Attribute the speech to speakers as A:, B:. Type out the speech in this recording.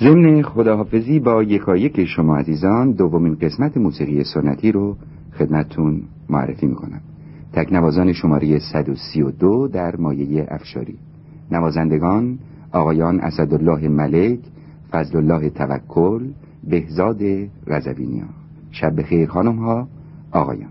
A: ضمن خداحافظی با یکایک شما عزیزان دومین قسمت موسیقی سنتی رو خدمتتون معرفی می‌کنم. تکنوازان شماره 132 در مایه افشاری. نوازندگان آقایان اسدالله ملک فضل الله توکل بهزاد رزوینیا شب بخیر خانم ها آقایان.